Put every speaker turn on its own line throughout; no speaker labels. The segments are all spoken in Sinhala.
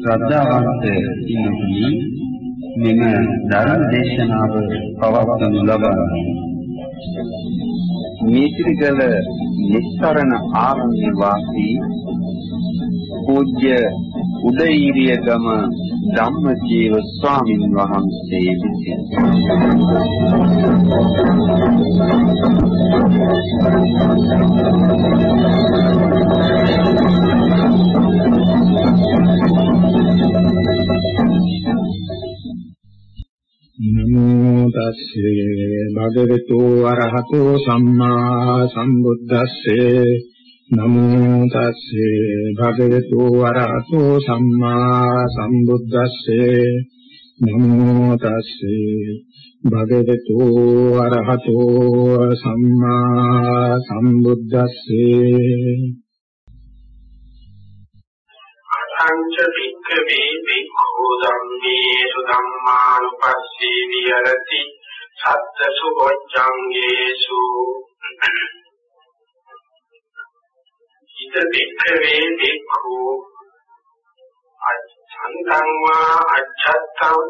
ශ්‍රද්ධාවන්ත පින්තුනි මෙම ධර්ම දේශනාව පවත්වනු ලබන්නේ මේතිරිගල නිස්සරණ ආරණ්‍ය වාසී පූජ්‍ය උදේීරියගම ධම්මජීව ස්වාමින් වහන්සේ විසින්.
නමෝ තස්සේ භගවතු අරහතෝ සම්මා සම්බුද්දස්සේ නමෝ තස්සේ භගවතු අරහතෝ සම්මා සම්බුද්දස්සේ නමෝ තස්සේ භගවතු අරහතෝ සම්මා සම්බුද්දස්සේ
අංච වික්ඛවේ වික්ඛෝ ධම්මේසු ධම්මානුපස්සී විහෙරති සත්තසු බොච්ඡංගේසු ඉද වික්ඛවේ වික්ඛෝ අච්ඡන්තං වා අච්ඡත්තං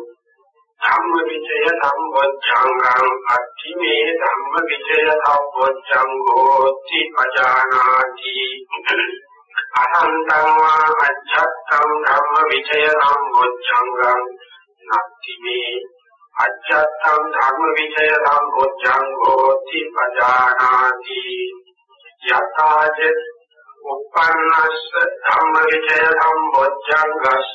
ධම්ම විචය සම්බොච්ඡංගං අත්තිමේ ධම්ම විචය සම්බොච්ඡංගෝ ති අජානාති අනන්තං වා අච්ඡත්තං ධම්ම විචය සම්බොච්ඡංගං නත්ති මේ අච්ඡත්තං ධම්ම විචය සම්බොච්ඡංගෝ ති පජානාති. යතාජ උපන්නස්ස ධම්ම විචය සම්බොච්ඡංගස්ස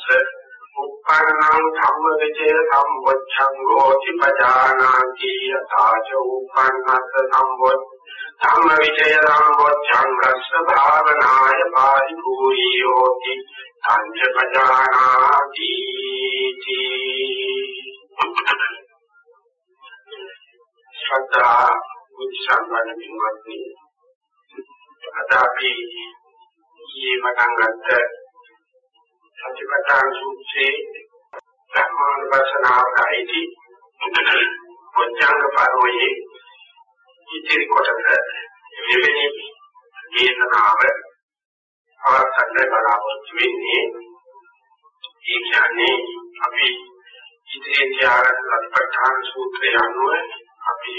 උපන්නං ධම්ම විචය සම්බොච්ඡංගෝ ති පජානාති. යතාජ උපන්නස්ස සම්බොච්ඡංග ධම්ම විචය සම්බොච්ඡංගස්ස භාවනාය පාරිපූර්ණී හෝති සංජ පජානාති. ශ්‍රද්ධා බුද්ධ සම්පන්න පින්වත්නි අද අපි ඊයේ පටන් ගත්ත සතිපට්ඨාන සූත්‍රයේ ධර්මානුපස්සනාවට අයිති පොච්චංග පරෝයේ ඉතිරි කොටස මෙවැනි දේශනාව අවසන්ට බලාපොරොත්තු වෙන්නේ ඒ කියන්නේ අපි ඉතිරි තියාගත් සතිපට්ඨාන සූත්‍රය අනුව අපි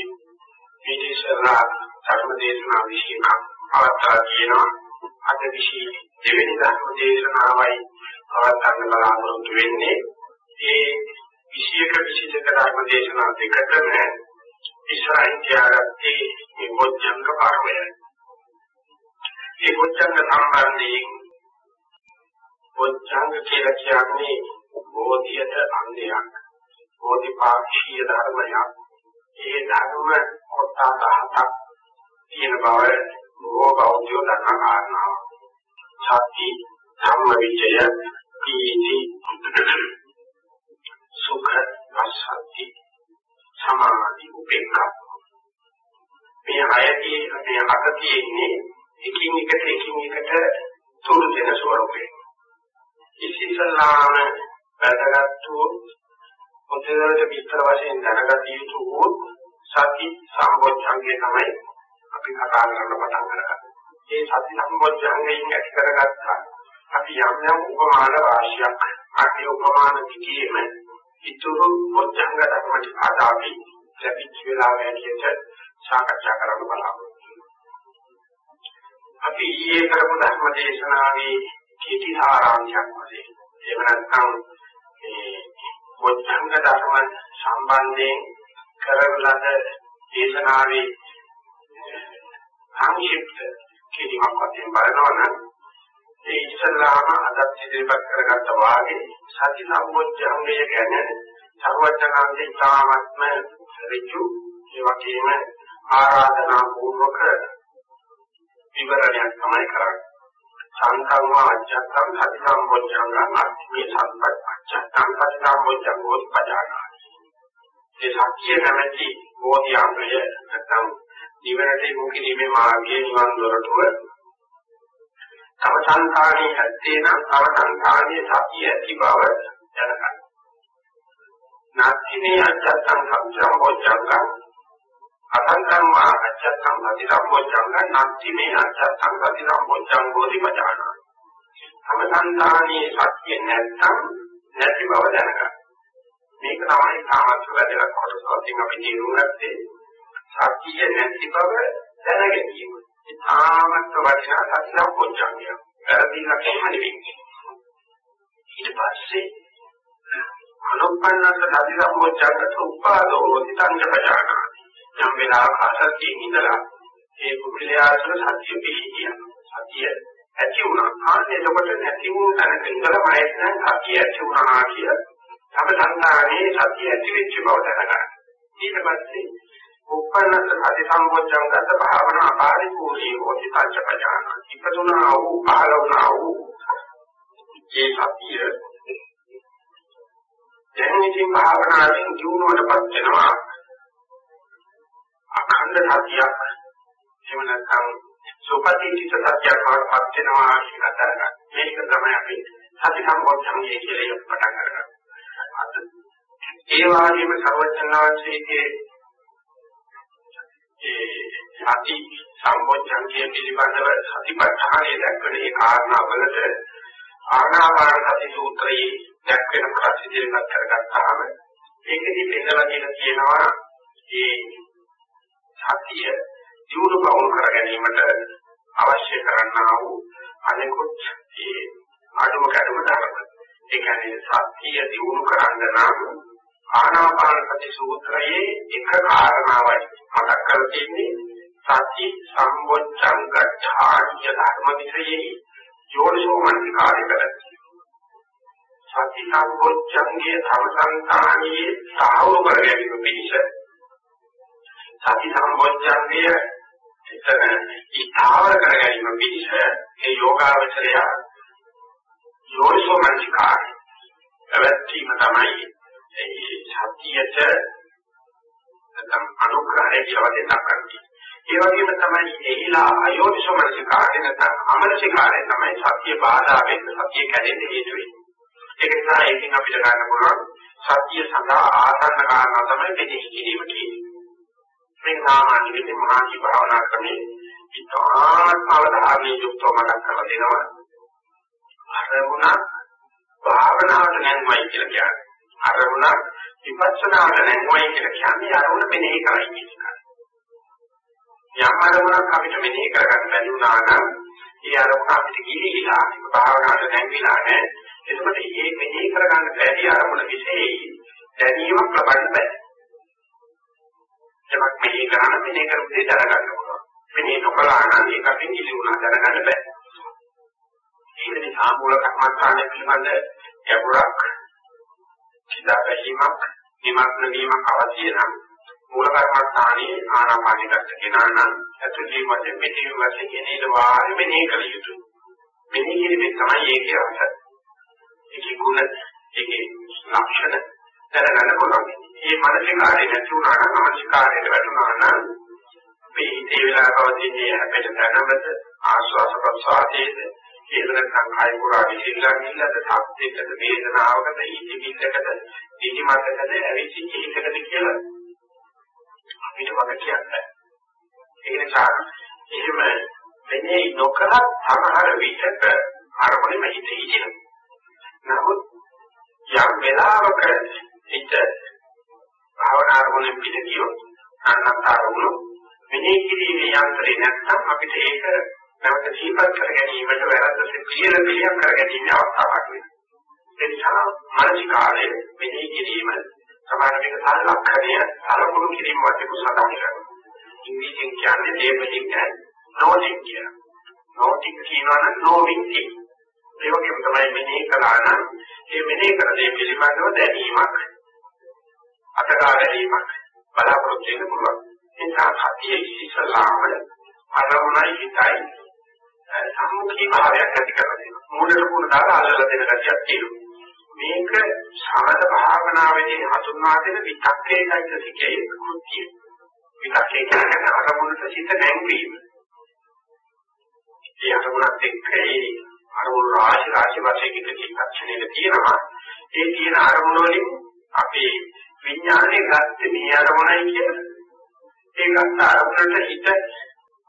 මේ ඉස්සරහා ධර්ම දේශනා විශ්ීම අවස්ථා කියනවා අද විශ්ී දෙවෙනි ධර්ම දේශනාවයි අවස්ථාන්න බලාපොරොත්තු වෙන්නේ ඒ විශ්යක විශේෂක ධර්ම දේශනා දෙකටම ඉස්සරහින් තියාගත්තේ මේ මොච්චංග පර්වයයි. මේ මොච්චංග සම්බන්ධයෙන් මොච්චංග කියලා කියන්නේ බෝධියට අන්දයක්. බෝධිපාක්ෂීය ධර්මයක්. ඒ ධර්ම කොටස් හතක් තියෙන බව බොහෝ බෞද්ධයෝ දන්නා කාරණාවක්. සති ධම්ම විචය පීති සුඛ අසති සමාධි උපේක්ඛා මේ හයදී මේ හත තියෙන්නේ එකින් එකට එකින් එකට තුරු දෙන ස්වරූපේ ඉතිසලාම වැදගත් වූ පොතේට විස්තර වශයෙන් දැනගත යුතු වූ සති සම්බොච්චංගේ තමයි අපි කතා කරන්න පටන් ගන්නේ. මේ සති සම්බොච්චංගයෙන් ඇති කරගත්තා අපි යම් යම් උපමාන රාශියක් අටි උපමාන දිගේම ඉතුරු පොච්චංග ධර්ම ටික අද අපි ලැබිච්ච වෙලාව ඇටියට සාකච්ඡා කරන්න බලාපොරොත්තු අපි ඊයේ කරපු ධර්ම දේශනාවේ කීටි සාරාංශයක් වශයෙන් එහෙම නැත්නම් මේ පොච්චංග ධර්ම සම්බන්ධයෙන් කරන ලද දේශනාවේ සංක්ෂිප්ත කිරීමක් වශයෙන් බලනවා නම් ඒ ඉස්සල්ලාම අදත් ඉදිරිපත් කරගත්ත වාගේ සති සම්බොජ්ජංගය ගැන සර්වඥාන්සේ තාමත්ම ඍජු ඒ වගේම ආරාධනා පූර්වක විවරණයක් තමයි කරන්නේ. සංකම්ම අච්ඡත්තම් සති සම්බොජ්ජංගං අත්මේ සම්පත් අච්ඡත්තම් සති සම්බොජ්ජංගෝ පජානාති. ඒ සත්‍ය නැමැති බෝධිආංගය නැත්නම් නිවනට යොමු කිරීමේ මාර්ගයේ නිවන් දොරටුව තම සංකාණී ඇත්තේ නම් තම සංකාණී සතිය ඇති බව දැනගන්න. නාස්තිනේ අච්ඡත්තං සම්චම් බොජ්ජංගං අසංකම් මා අච්ඡත්තං සති සම්බොජ්ජංගං නාස්තිනේ අච්ඡත්තං සති සම්බොජ්ජං බෝධි පජානා. තම සංකාණී සත්‍ය නැත්තම් නැති බව දැනගන්න. මේක තමයි සාමර්ථ වැඩක් කොටසක් අපි තේරුම් ගත්තේ සත්‍ය නැති බව දැනගැනීම. ඒ තාමත් වටිනා සත්‍ය සම්පෝච්ඡංගය. වැරදිලා කියන්න නෙවෙයි. ඊට පස්සේ අනුපන්නස සති සම්පෝච්ඡංගට උපාදෝ සිතංජ පජානා. යම් වෙලාවක අසත්‍යයේ ඉඳලා ඒ පුද්ගලයාට සත්‍ය පිහිටිය. සත්‍ය ඇති වුණා. ආන්නේ එතකොට නැති වුණ තැනක ඉඳලා මයෙත් නම් සත්‍ය ඇති වුණා කියලා තම සංකාරයේ සත්‍ය ඇති වෙච්ච බව දැනගන්න. ඊට පස්සේ උපන්නස සති සම්පෝච්ඡං ගත භාවනා පරිපූර්ණී හොති පංච පජාන. ඉපදුනා වූ පහළ වුණා වූ ඒ සතිය දැන් ඉතින් භාවනාවෙන් ජීවුණටපත් වෙනවා. අඛණ්ඩ සතියක් එහෙම නැත්නම් සුපතිචිත සත්‍යයක් වඩපත් වෙනවා කියලා දැනගන්න. මේක තමයි අපි සති සම්පෝච්ඡංගේ කියලා පටන් ගන්නවා. ඒ වගේම සර්වඥාන්සේගේ ඒ සති සම්පෝච්ඡංගේ පිළිබඳව සතිපට්ඨානයේ දක්වන ඒ කාරණාවලට ආනාපාන සති සූත්‍රයේ දක්වන ප්‍රතිදිනක් කරගත්තාම ඒකෙදි පෙන්නලා තියෙන තියෙනවා මේ සතිය දියුණු බවුණු කර ගැනීමට අවශ්‍ය කරන්නා වූ අනෙකුත් ඒ ආඩුම කැඩුම ධර්ම. ඒ කියන්නේ සතිය දියුණු කරන්න නම් ආනාපාන සති සූත්‍රයේ එක කාරණාවයි මතක් කරලා තියෙන්නේ සති සම්බොච්චංග ඡාණ්‍ය ධර්ම විෂයේ යෝනිසෝ මනසිකාරය කරන්නේ. සති සම්බොච්චංගයේ සමසංතානියේ සාහව කර ගැනීම පිණිස සති සම්බොච්චංගයේ එතන ඉස්තාවර කර ගැනීම පිණිස ඒ යෝගාවචරය යෝනිසෝ මනසිකාරය පැවැත්වීම තමයි ඒ සතියට නැත්නම් අනුග්‍රහය කියලා වශයෙන් දක්වන්නේ. ඒ වගේම තමයි එහිලා අයෝනිසෝ මනසිකාරය නැත්නම් අමනසිකාරය තමයි සත්‍ය බාධා වෙන්න සත්‍ය කැඩෙන්න හේතු වෙන්නේ. ඒක නිසා ඒකෙන් අපිට ගන්න පුළුවන් සත්‍ය සඳහා ආසන්න කාරණා තමයි මෙහි කිරීම කියන්නේ. මේ සාමාන්‍ය විදිහේ මහාචි භාවනා ක්‍රමේ ඉතාමත් අවධානයෙන් යුක්තව මතක් කරලා දෙනවා. අරමුණ භාවනාවට නැන්මයි කියලා කියන්නේ. අරමුණ විපස්සනාවට නැන්මයි කියලා කියන්නේ අරමුණ මෙනෙහි කරයි කියන එක. යම් අරමුණක් අපිට මෙනෙහි කරගන්න බැරි වුණා නම් ඒ අරමුණ අපිට ගිලිහිලා භාවනාවට නැංවිලා නැහැ. එතකොට මේ මෙනෙහි කරගන්න බැරි අරමුණ විශේෂයි දැනීමක් ලබන්න බෑ. ඒවත් මෙනෙහි කරන මෙනෙහි කරපු දේ දැනගන්න පුළුවන්. මෙනෙහි නොකළා නම් ඒකකින් ගිලිහුණා දැනගන්න බෑ. ඒක නිසා මූල කර්මස්ථානයේ පිළිබඳ ගැඹුරක් සිතා බැලීමක් නිමග්න වීමක් අවශ්‍ය නම් මූල කර්මස්ථානයේ ආනාපානිය ගත කෙනා නම් ඇතුළේ වශයෙන් මෙතන වශයෙන් කෙනේද වාරි මෙනෙහි කළ යුතුයි. මෙනෙහි කිරීමේ තමයි ඒකේ අර්ථය. ඒකේ ගුණ ඒකේ ලක්ෂණ දැනගන්න පුළුවන්. මේ මානසිකාරය නැති වුණා නම් මානසිකාරයට වැටුණා නම් මේ හිතේ වෙලා පවතින හැපෙට දැනමත ආස්වාස ප්‍රසආදයේද ඒක නැත්නම් කාය පුරා විසිරලා ගිහිල්ලාද සත්‍යයකට වේදනාවකට ඉතිවිල්ලකට ඉතිමතකද ඇවිසිච්ච හිතකද කියලා අපිට වග කියන්නේ. ඒ නිසා එහෙම වෙන්නේ නොකරත් සමහර විටක අරමුණෙම හිත හිටිනවා. නමුත් යම් වෙලාවක හිත භාවනා අරමුණෙන් පිට ගියොත් අන්නතර වුණොත් මෙනෙහි කිරීමේ යන්ත්‍රේ නැත්නම් අපිට ඒක නැවත ජීවත් කර ගැනීමට වැරද්ද පිළිල පිළියම් කර ගැනීම අවස්ථාවක් වෙනවා. ඒ නිසා මානසිකාරය මෙනෙහි කිරීම සමාන මේක සාලක්ෂණය සලකුණු කිරීම වශයෙන් සඳහන් කරනවා. ඉංග්‍රීසියෙන් කියන්නේ දේපලින් කියන්නේ නොටික් කියන. නොටික් කියනවා නම් නොවින් කියන. ඒ වගේම තමයි මෙනෙහි කළා නම් ඒ මෙනෙහි කරන දේ පිළිබඳව දැනීමක් අතගා ගැනීමක් බලාපොරොත්තු වෙන්න පුළුවන්. ඒ නිසා සතියේ ඉස්සලාම අරමුණයි හිතයි සම්මුඛී භාවයක් ඇති කරලා දෙනවා. මූලට මුණ දාලා අල්ලලා දෙන ගැටියක් තියෙනවා. මේක සමත භාවනාවේදී හඳුන්වා දෙන විතක්කේ চৈতසිකයේ කෘත්‍යය. විතක්කේ කියන්නේ අරමුණට සිත නැංවීම. ඒ අරමුණත් එක්ක ඒ අරමුණු රාශි රාශි වශයෙන් එක චිත්තක්ෂණයක තියෙනවා. ඒ තියෙන අරමුණ වලින් අපි විඥානේ ගත්තේ මේ අරමුණයි කියන ඒ ගත්ත අරමුණට හිත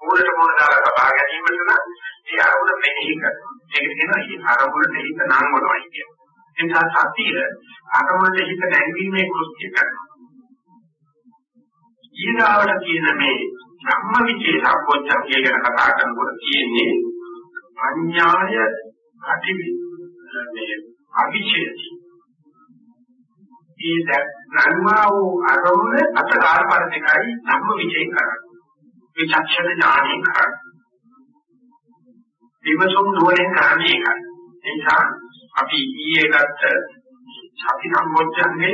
මූලට මූල දාලා තබා ගැනීමට නම් ඒ අරමුණ මෙනෙහි කරනවා. ඒක කියනවා මේ අරමුණට හිත නංවනවා කියන්නේ. ඒ නිසා සතිය අරමුණට හිත නැංවීමේ කෘත්‍ය කරනවා. ඊගාවට කියන මේ ධම්මවිචේ සම්පෝච්ඡය ගැන කතා කරනකොට තියෙන්නේ අඥාය අටිවි මේ අවිචේති ඒ දැක්වනා වූ අරමුණ අතකාල පරිදකයි ධම්ම විචේ කරන්නේ. විචක්ෂණ ඥානෙ කරන්නේ. විමසුම් නුවණෙන් කරන්නේ ඒකයි එනිසා අපි ඊයේ ගත්ත සති සම්පෝච්ඡංගය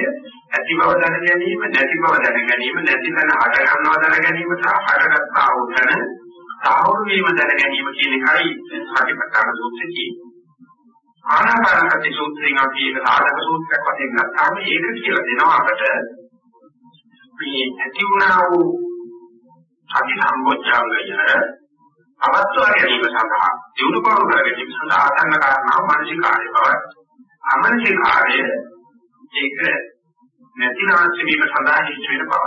ඇති බව දැන ගැනීම නැති බව දැන ගැනීම නැති තැන හට ගන්නවා දැන ගැනීම සහ හටගත්තා වූ තැන සාහවුරු වීම දැන ගැනීම කියන එකයි සතිපට්ඨාන සූත්‍රයේ ආනාපානසති සූත්‍රයෙන් අපි ඒක සාධක සූත්‍රයක් වශයෙන් ගත්තාම ඒක කියලා දෙනවා අපට. මේ ඇති වුණා වූ සති සම්පෝච්ඡංගය අවස්ථාව ගැනීම සඳහා දිනු පවු කර ගැනීම සඳහා ආසන්න කාරණාව මානසික කාර්ය බව අමනසික කාර්ය ඒක නැතිනාශ වීම සඳහා හිත වෙන බව.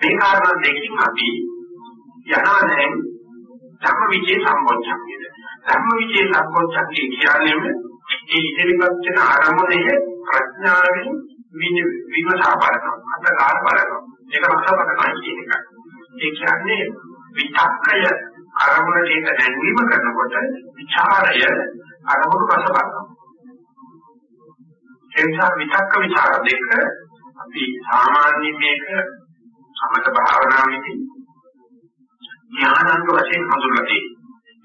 මේ කාරණා දෙකකින් අපි යනවා දැන් ධම්මවිචේ සම්බොච්චක්කේද ධම්මවිචේ සම්බොච්චක්කේ කියන්නේ ඒ ඉදිරිපත් වෙන ආරම්භයේ ප්‍රඥාවෙන් විමසා බලනවා. අතගාල බලනවා. ඒක රසවතනයි කියන එක. ඒ කියන්නේ විතක්කය අරමුණට ඒක දැන්වීම කරනකොට විචාරය අරමුණු රස බලනවා. ඒ නිසා විතක්ක විචාර දෙක අපි සාමාන්‍ය මේක සමත භාවනාවේදී ඥානංග වශයෙන් හඳුන්වලා තියෙනවා.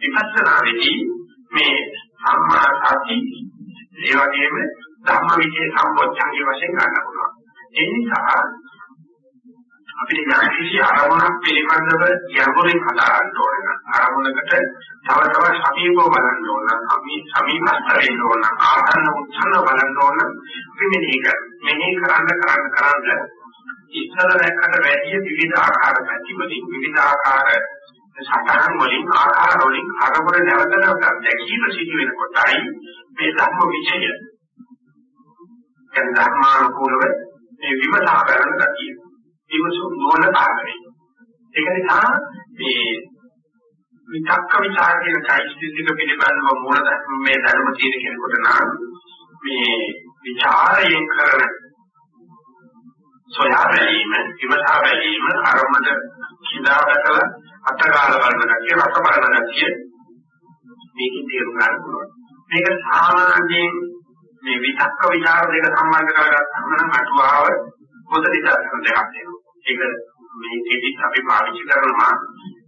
විපස්සනාවේදී මේ සම්මා සති ඒ වගේම ධම්මවිචේ සම්පෝච්ඡංගේ වශයෙන් ගන්න පුළුවන්. ඒ නිසා අපිට යම් කිසි ආරමුණක් පිළිබඳව යම්පොරින් හදාගන්න ඕන නම් ආරමුණකට තව තවත් සමීපව බලන්න ඕන නම් සමීපස්ත වෙන්න ඕන ආසන්න උත්සන්න බලන්න ඕන මෙනෙහි කර මෙනෙහි කරන්න කරන්න කරන්න ඉස්සර දැක්කට වැඩි විවිධ ආකාර පැතිවලින් විවිධ ආකාර සටහන් වලින් ආකාර වලින් අරමුණ නැවත නැවත දැකීම සිදු වෙනකොටයි මේ ධර්ම විචය. දැන් ධර්මානුකූලව මේ විමසා බලන ගතිය විමසු නොවන කාරණේ ඒක නිසා මේ විතක්ක විචාර කියන চৈতසික පිළිබඳව මූල ධර්ම මේ ධර්ම තියෙන කෙනෙකුට නම් මේ විචාරයෙන් කරන සොයා බැලීම විමසා බැලීම අරමුණ කිදා දැකලා අත්කාල බලන ගැතිය රස බලන ගැතිය මේකේ තේරුම් ගන්න පුළුවන්. මේක සාමාන්‍යයෙන් මේ විතක්ක විචාර දෙක සම්බන්ධ කරගත්තාම නම් අටුවාව පොත දිහාට දෙකක් තියෙනවා. ඒක මේකෙදි අපි පාවිච්චි කරනවා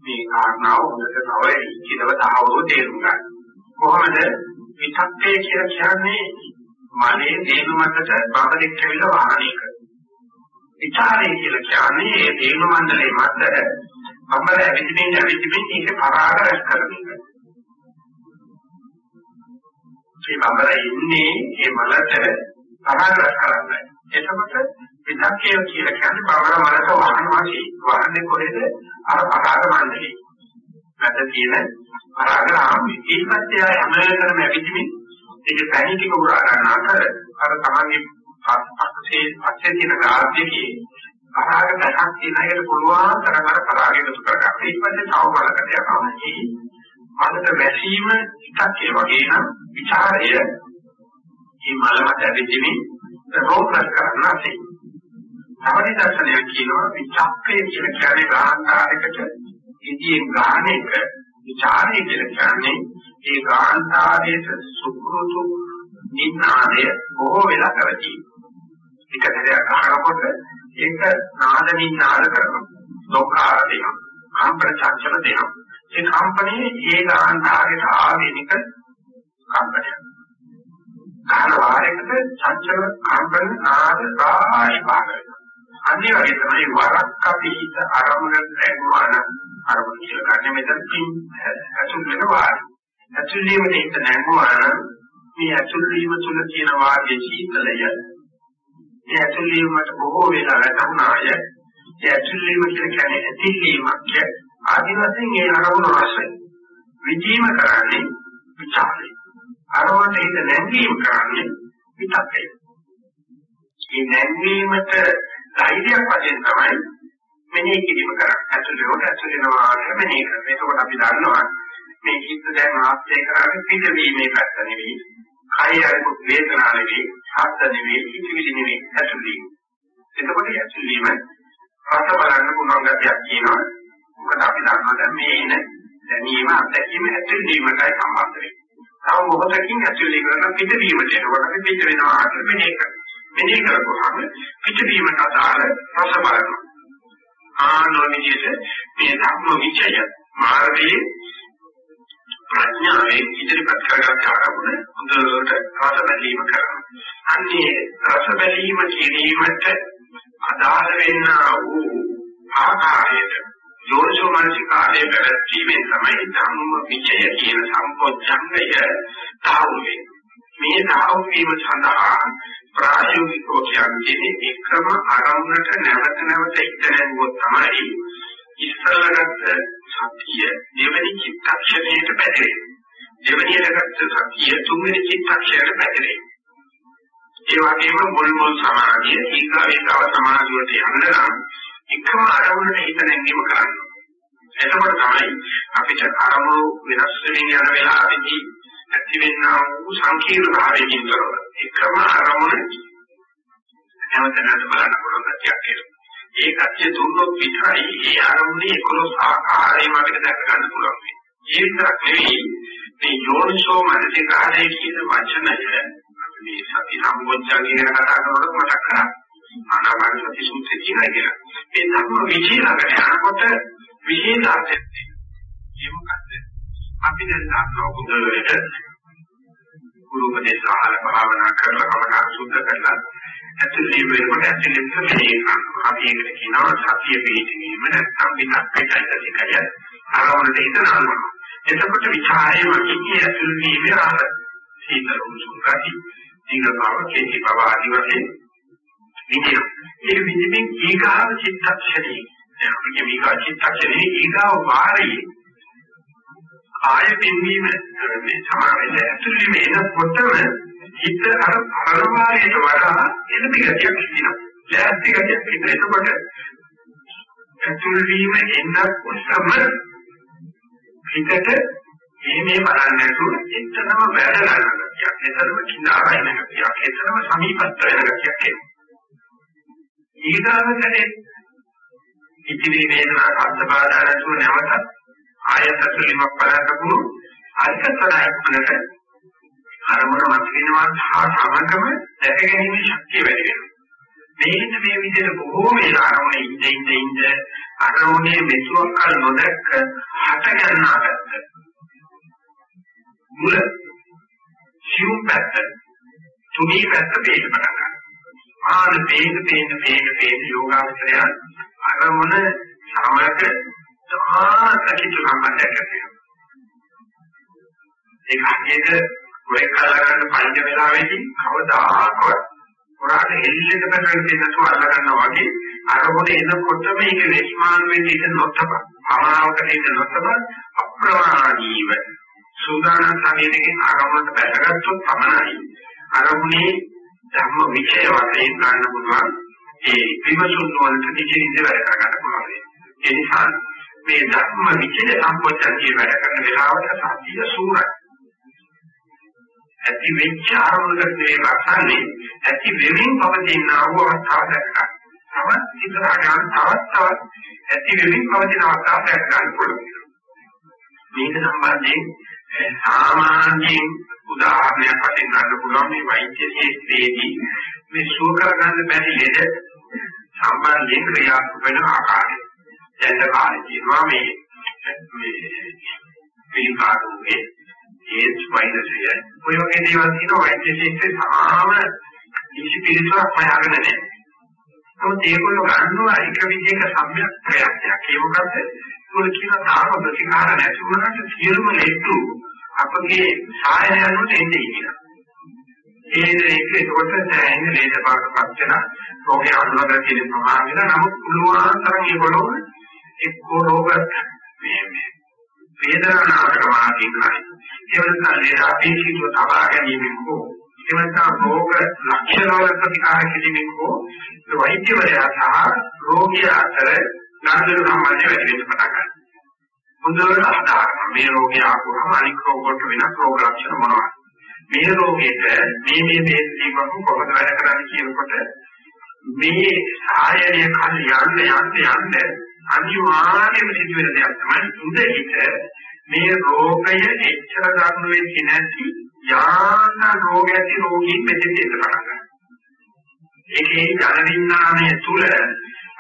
මේ කාරණාව හොඳට තව ඉතිරව තහවුරු තේරුම් ගන්න. කොහොමද විතක්කේ කියලා කියන්නේ මනේ තේරුම මතට බබලෙක් කියලා වාහනයක. විචාරය කියලා කියන්නේ ඒ තේරුම මණ්ඩලයේ මත මමල ඇවිදින්න ඇවිදින්න ඒක පරාග රැස් කරන එක. මේ මමල ඉන්නේ මේ මලට පරාග රැස් කරන්නේ. එතකොට විදක්කේ කියලා කියන්නේ බවර මලක වහන වාසී වහන්නේ කොහෙද? අර පරාග මණ්ඩලේ. මත තියෙන පරාග රාමයේ ඒකත් එයා හැමදේම ඇවිදින්න ඒක පැණි ටික උරා ගන්න අතර අර තමන්ගේ පස්සේ පස්සේ තියෙන ගාර්ධයේ පරාග දැකක් තියෙන එකට පුළුවන් තරම් අර පරාගය එකතු කරගන්න. ඊට පස්සේ තව බලකට යනවා. මේ මනස වැසීම එකක් ඒ වගේ නම් ਵਿਚාරය මේ මල මත ඇවිදින්නේ රෝපස් කරන්න ඇති. සමනි දර්ශනය කියනවා විචක්කය කියන කියන්නේ ගාහන්කාරයකට ඉදියෙන් ගාන එක විචාරය කියලා කියන්නේ ඒ ගාහන්කාරයට සුපුරුදු නින්නාදය බොහෝ වෙලා කරති. එක දෙයක් අහනකොට ඒක නාද විඥාන කරනවා. ලෝකාර දෙනවා. කම්පන චංචල දෙනවා. ඒ කම්පනේ ඒ ගාන්ධාරයට ආවේනික කම්පනය. කාල වාරයකට චංචල කම්පන නාද රාශි පාන වෙනවා. අනිත් වගේ තමයි වරක් අපි හිත ආරම්භන නැගුවාන අරමුණ කියලා ගන්න මෙතන පින් ඇතුල් වෙනවා. ඇතුල් වීමේ හිත නැගුවාන මේ ඇතුල් වීම තුල තියෙන වාගේ සීතලය මේ ඇතුල් වීමට බොහෝ වෙලා වැටුණාය ඒ ඇතුල් වීම කියන්නේ ඇතිවීමක් ආදි වශයෙන් ඒ අරමුණ රසය. විජීම කරන්නේ විචාරය. අරමුණට හිත නැංවීම කරන්නේ විතක්කය. මේ නැංවීමට ධෛර්යයක් වශයෙන් තමයි මෙනෙහි කිරීම කරන්නේ. ඇතුළේ හොට ඇතුළේනවා කියලා මෙනෙහි කරනවා. එතකොට අපි දන්නවා මේ චිත්ත දැන් ආශ්‍රය කරන්නේ පිටවීමේ පැත්ත නෙවෙයි. කය අරුත් වේදනා නෙවෙයි ශාස්ත්‍ර නෙවෙයි හිතවිලි නෙවෙයි ඇතුළේ. එතකොට ඇතුළේම රස බලන්න පුළුවන් ගැටියක් කියනවා මොකද අපි දන්නවා දැන් මේ එන දැනීම අත්දැකීම ඇතුළේමයි සම්බන්ධ වෙන්නේ. තව මොහොතකින් ඇතුළේ කරන පිටවීමට එනකොට අපි පිට වෙනවා කියලා මෙනෙහි කරනවා. මෙනෙහි කරපුවාම පිටවීමට අදාළ රස බලනවා. ආනෝ විදිහට මේ ධර්ම විචය මාර්ගයේ ප්‍රඥාවෙන් ඉදිරිපත් කරගත් ආරමුණ හොඳට රස බැලීම කරනවා. අන්නේ රස බැලීම කිරීමට අදාළ වෙන්නා වූ ආකාරයට යෝනිසෝ මනසිකාරයේ පැවැත්වීමෙන් තමයි ධම්ම විචය කියන සම්පෝඥංගය තාවුවේ. මේ තාවු වීම සඳහා ප්‍රායෝගිකව කියන්නේ එකම ආරම්භකට නැවත නැවත ඉතනෙන්ගොත් තමයි ඉස්සරහට සතිය දෙවෙනි චිත්තක්ෂණයට පැටලෙයි. දෙවෙනියටගත්ත සතිය තුන්වෙනි චිත්තක්ෂණයට පැටලෙයි. ඒ වගේම මුල් මුල් සමාධිය ඊගාවේතාව සමාධියට යන්න නම් එකම අරමුණට හිත නැංගීම කරන්න. එතකොට තමයි අපිට අරමුණු වෙනස් වෙමින් යන වෙලාවෙදී ඇතිවෙනා වූ සංකීර්ණ භාවයකින් තොරව එකම අරමුණ නැවත නැවත බලන්න පුළුවන් ගැටියක් එනවා. ඒ කතිය දුන්නොත් විතරයි ඒ ආරම්භයේ 11 ආකාරයෙන් අපිට දැක ගන්න පුළුවන්. ඒ විතරක් නෙවෙයි මේ යෝනිසෝ මනසිකාරය කියන වචනය මේ සති සම්බොච්චාගේ ගැන කතා කරනකොට මතක් කරා. ආනාපාන සති සූත්‍රය කියනවා කියලා. මේ ධර්ම විචේලකට යනකොට විශේෂාර්ථයක් තියෙනවා. ඒ මොකද්ද? අපි දැන් දන්නවා බුදුරජාණන් ගුරු උපදේශ ආහාර භාවනා කරලා කමනා සුද්ධ කරලා ඇතුළේ වෙනකොට ඇතුළේ ප්‍රතිනේ අපි ඒකට කියනවා සතිය පිළිගැනීම නැත්නම් විතක්කයයි අරවලට ඉතනනවා එතකොට විචාරයේ වගේ ඇතුළේ වීමේ ආර සීතල උණුසුම් ගති දීර්ඝ බව කේසි බව ආදී වශයෙන් විදින ඒ විදිමින් ඊගාව චිත්තක්ෂණේ අපි කිය විගා චිත්තක්ෂණේ ඊගාව වාරයේ ආය පින්වීම මේ සමාවෙන්න ඇතුළේ වෙනකොටම හිත අර පරමාරයට වඩා එළඹ ගතියක් තියෙනවා. ලෑස්ති ගතියක් තියෙනවා. එතකොට ඇතුල් වීම එන්නත් උත්සම හිතට මේ මේ බලන්නේ නැතුව එතනම වැඩ ගන්න ගතියක්. එතනම කිනාරා එන ගතියක්. එතනම සමීපස්ත වෙන ගතියක් එනවා. ඊගාවකනේ ඉතිරි වේදනා කද්ද බාධා නැතුව නැවත ආයත තුලින්ම බලන්න පුළුවන්. අනිත් තරයික්මනට අරමුණ මත වෙනවා සහ සමගම දැක ගැනීමේ ශක්තිය වැඩි වෙනවා. මේන්න මේ විදිහට බොහෝ වෙලා අරමුණ ඉඳ ඉඳ ඉඳ අරමුණේ මෙතුවක් කල නොදැක්ක හට ගන්නා පැත්ත. මුල සිව් පැත්ත තුනී පැත්ත වේද පටන් ගන්නවා. ආන වේද වේද වේද වේද යෝගාවචරය අරමුණ සමග සමාධිත සම්බන්ධයක් ඇති වෙනවා. ඒක හරියට ඔය කලකට පයින් වෙලාවේදී කවදාකවත් ඔයාට එල්ලෙක පැටලෙන්න නැතුව අල්ලගන්නවා වගේ අරමුණ එනකොට මේක විස්මාන වෙන්න ඉඳ නොතබ. අමාවකට ඉඳ නොතබ අප්‍රමාදීව සූදානම් ශරීරයෙන් අරමුණට බැසගත්තොත් පමණයි. අරමුණේ ධර්ම විචය වශයෙන් ගන්න පුළුවන්. ඒ විමසුම් වලට නිචින්ද වැඩ කරගන්න පුළුවන්. ඒ නිසා මේ ධර්ම විචය සම්පෝෂණය වැඩ කරන වෙලාවට සතිය සූරයි. ඇති වෙච්ච ආරමුණකට මේ රසන්නේ ඇති වෙමින් පවතින ආව අවස්ථාව දැක්කා. තවත් ඉස්සරහට යන තවත් තවත් ඇති වෙමින් පවතින අවස්ථාව දැක ගන්න පුළුවන්. මේක සම්බන්ධයෙන් සාමාන්‍යයෙන් උදාහරණයක් වශයෙන් ගන්න පුළුවන් මේ වෛද්‍ය ශාස්ත්‍රයේදී මේ සුව කරගන්න බැරි ලෙඩ සම්බන්ධයෙන් ක්‍රියාත්මක වෙන ආකාරය. දැන් කාලේ කියනවා මේ මේ පිළිකාරුගේ ඒඩ්ස් වෛරසය ඔය වගේ දේවල් තියෙනවා වෛද්‍ය ශාස්ත්‍රයේ තාම කිසි පිළිතුරක් හොයාගෙන නැහැ. නමුත් ඒගොල්ලෝ ගන්නවා එක විදිහක සම්‍යක් ප්‍රයත්නයක්. ඒ මොකද ඒගොල්ලෝ කියන තාම ප්‍රතිකාර නැති වුණාට සියලුම ලෙඩු අපගේ සායනය යනකොට එන්නේ කියලා. ඒ ඒක ඒකට දැනෙන ලේද බාරපත් වෙන රෝගේ අනුලග කියන ප්‍රමාණය නමුත් පුළුවන් තරම් ඒගොල්ලෝ එක්කෝ රෝග මේ මේ වේදනාවට මාර්ගින් කරයි. ඒ වෙනසන ලේද අපේක්ෂිතව තබා ගැනීමෙන් හෝ ඒ වෙනසන රෝග ලක්ෂණ වල ප්‍රතිකාර කිරීමෙන් හෝ වෛද්‍යවරයා සහ රෝගියා අතර නාදරු සම්බන්ධය වැඩි වෙන්න පටන් ගන්නවා. හොඳට අදාළ මේ රෝගය ආවම අනික් රෝග වලට වෙනස් රෝග ලක්ෂණ මොනවද? මේ රෝගෙට මේ මේ මේ දීපම කොහොමද වැඩ කරන්නේ කියනකොට මේ සායනය කල් යන්න යන්න යන්න අනිවාර්යයෙන්ම සිදු වෙන දෙයක් තමයි උදේට මේ රෝගය එච්චර ගන්න වෙන්නේ නැති යාන රෝග ඇති රෝගීන් මෙතෙන් එන්න පටන් ගන්නවා. ඒකේ ජන විඥානය තුල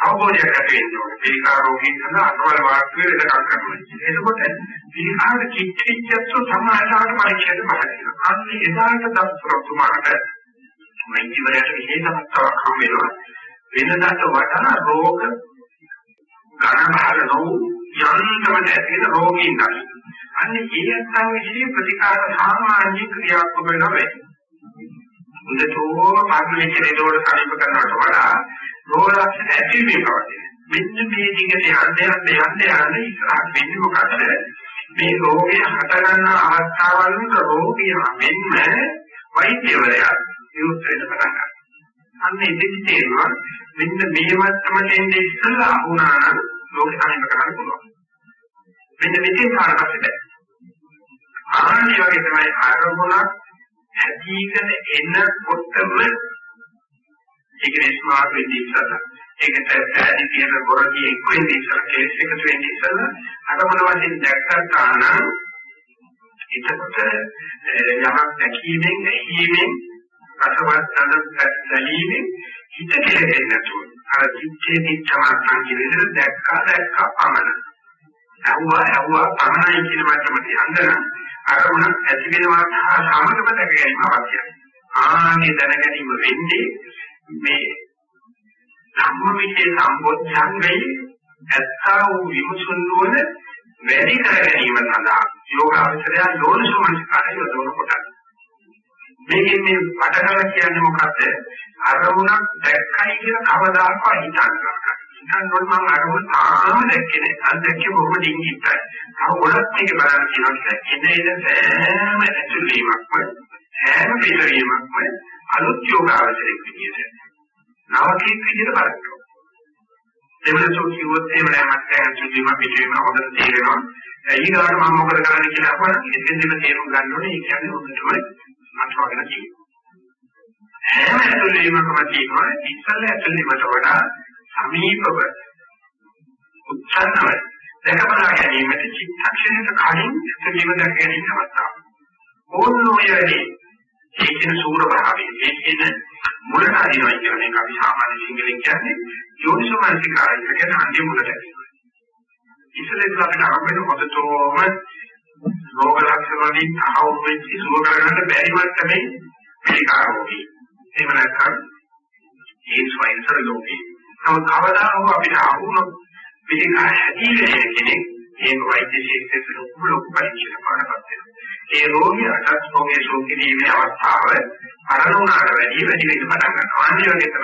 අවබෝධයක් ඇති වෙන්න ඕනේ. පිළිකා රෝගීන් සඳහා අතවල වාක්‍යය වෙනකම් කරනවා. එතකොට පිළිකාට කිච්චිච්චත්තු සමාජාට පරීක්ෂණ බලනවා. අන්න එදාට දස්තරතුමාට මෛත්‍රීවරයට විශේෂමත්වක් හම් වෙනවා. වෙනදාට වඩා රෝග ගණන බහල නොවු යන්තම ඇතිවෙන රෝගීන් නැහැ. අන්න ඒ අත්ං විශේෂ ප්‍රතිකාර සාමාන්‍ය ක්‍රියාත්මක වෙනවා වෙයි. හොඳටම පාර්ලිමේන්ත රේඩියෝවට සමීප කරනවට වඩා රෝග ලක්ෂණ ඇති වෙනවා. මෙන්න මේ දිගට යන්න යන්න යන්න යන්න ඉස්සරහට වෙන්නේ මොකද? මේ රෝගය හට ගන්න අවස්ථාවල් වල රෝගිය මෙන්ම වෛද්‍යවරයා විරුද්ධ වෙන්න පටන් ගන්නවා. අන්න ඉතින් තේරෙනවා මෙන්න මේ මට්ටමට එන්නේ ඉස්සලා වුණා නම් ලෝක සමීප කරන්න පුළුවන්. මෙන්න මෙතෙන් කාටවත් බැහැ. ආන්නේ වගේ තමයි ආරෝපණක් හැදීගෙන එනකොටම ඒක නිස්මාර වෙන්නේ ඉස්සලා. ඒකට පැහැදිලි කියන බොරදී එක්ක වෙන්නේ ඉස්සලා කේස් එකතු වෙන්නේ ඉස්සලා අරමුණ වශයෙන් දැක්කට ආන එතකොට යමක් දැකීමෙන් ඇහිීමෙන් රසවත් අනුත් දැලීමෙන් හිත කෙරෙන්නේ නැතුව අර චිත්තේ දිච්චමත්න් කියන විදිහට දැක්කා දැක්කා පමණ. ඇහුවා ඇහුවා පමණයි කියන මට්ටමට යන්න අරමුණ ඇති වෙනවා සහ සමගම දැක ගැනීම අවශ්‍යයි. ආනේ දැන ගැනීම වෙන්නේ මේ ධම්මවිචේ සම්බොධ්‍යංගයේ ඇත්තා වූ විමුසුන් නොවන වැඩි කර ගැනීම සඳහා යෝගාවචරය යෝනිසෝමනස්කාරය යොදවන කොට මේකෙන් මේ වඩකල කියන්නේ මොකද්ද අරමුණක් දැක්කයි කියලා කවදාකවත් හිතන්නවා හිතනකොට මම අරමුණ තාම දැක්කේ නැහැ අන්දැක්කේ බොහොම ඩිංගිත්තයි තව ගොඩක් මේක බලන්න කියනවා එන එන සෑම ඇතුළීමක්ම හැම පිළිවීමක්ම අලුත් යෝගාවචරයක් විදියට නවකීක් විදිහට බලන්න ඕනේ. දෙවනසෝ කිව්වොත් එහෙම නෑ මට දැන් සුද්ධිම පිටවීම හොඳට තේරෙනවා. ඊගාට මම මොකද කරන්නේ කියලා අපහන් එතෙන්දම තේරුම් ගන්න ඕනේ. ඒ කියන්නේ හොඳටම මට වගේ තියෙනවා. හැම ඇතුළේමකම තියෙනවා ඉස්සල්ල ඇතුළේමට වඩා සමීපව උත්සන්නව දැකබලා ගැනීමට චිත්තක්ෂණයක කලින් ඇතුළේම දැක ගැනීම අවස්ථාව. ඕනෝ යදී ඒ කියන සූර භාවයේ ඒ කියන මුලට අදිනවා කියන එක අපි සාමාන්‍ය සිංහලෙන් කියන්නේ යෝනිසෝමනසිකාරය කියන අන්තිම මුලට අදිනවා. ඉස්සෙල්ලා අපිට අරගෙන හොදතෝම රෝග ලක්ෂණ වලින් අහවු වෙච්ච සුව කරගන්න බැරි මට්ටමේ පිළිකාරෝගී. එහෙම නැත්නම් ඒ ස්වයංසර ලෝකේ. නමුත් කවදා හෝ අපිට අහුනොත් පිළිකාර හැදීගෙන කෙනෙක් ඒ වෛද්‍ය ශිෂ්‍යයෙකු ලොකු ලොකු පරීක්ෂණ පාඩපත් වෙනවා. ඒ රෝගියාට රෝගයේ සෝකිරීමේ අවස්ථාව අරමුණට වැඩි වැඩි වෙන්න පටන් ගන්නවා. අනිත් වගේ